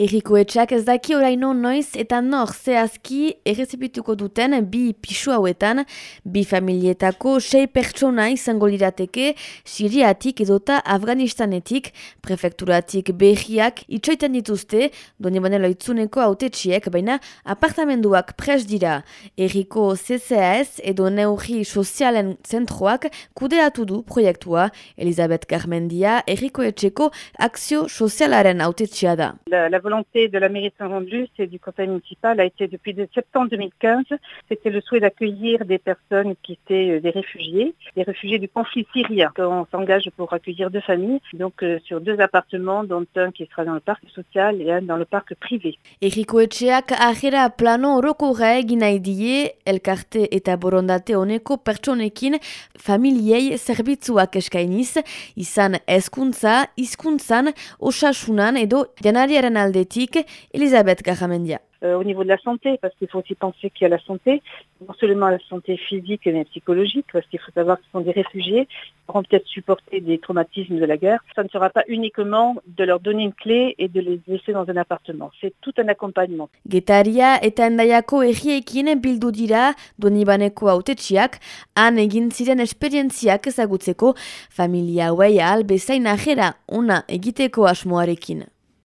Eriko etxak ez daki oraino noiz eta nor zehazki errezipituko duten bi pisu hauetan, bi familietako sei pertsona izango lirateke Siriatik edota Afganistanetik, prefekturatik behiak itxoiten dituzte, doni banelo itzuneko autetxiek, baina apartamenduak pres dira. Eriko CCAS edo Neurri Sozialen Zentroak kudeatu du proiektua, Elizabeth Garmendia, Eriko etxeko akzio sozialaren autetxia da. La, la volonté de la mairie de Saint-Jean-de-Luz et du conseil municipal a été depuis de septembre 2015, c'était le souhait d'accueillir des personnes qui étaient des réfugiés, des réfugiés du conflit syrien. On s'engage pour accueillir deux familles, donc euh, sur deux appartements, dont un qui sera dans le parc social et un dans le parc privé. Eriko etxeak ahera plano orokorra egin nahi die, elkarte eta borondate honeko pertsonekin familiei zerbitzuak eskainiz, izan hezkuntza, hizkuntzan, osasunan edo janariaren aldetik Elisabeth Garamendia. Euh, au niveau de la santé, parce qu'il faut aussi penser qu'il y a la santé, non seulement la santé physique mais psychologique, parce qu'il faut savoir que ce sont des réfugiés, qui pourront peut-être supporter des traumatismes de la guerre. Ça ne sera pas uniquement de leur donner une clé et de les laisser dans un appartement. C'est tout un accompagnement. Getaria eta endaiako erriekin bildu dira donibaneko autetxiak, han egin ziren esperientziak ezagutzeko familia hauei ahal bezain ajera ona egiteko asmoarekin.